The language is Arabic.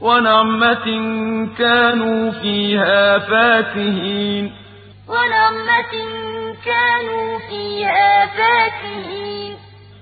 وَنَعْمَةٍ كَانُوا فِيهَا فَاكِهِينَ. وَنَعْمَةٍ كَانُوا فِيهَا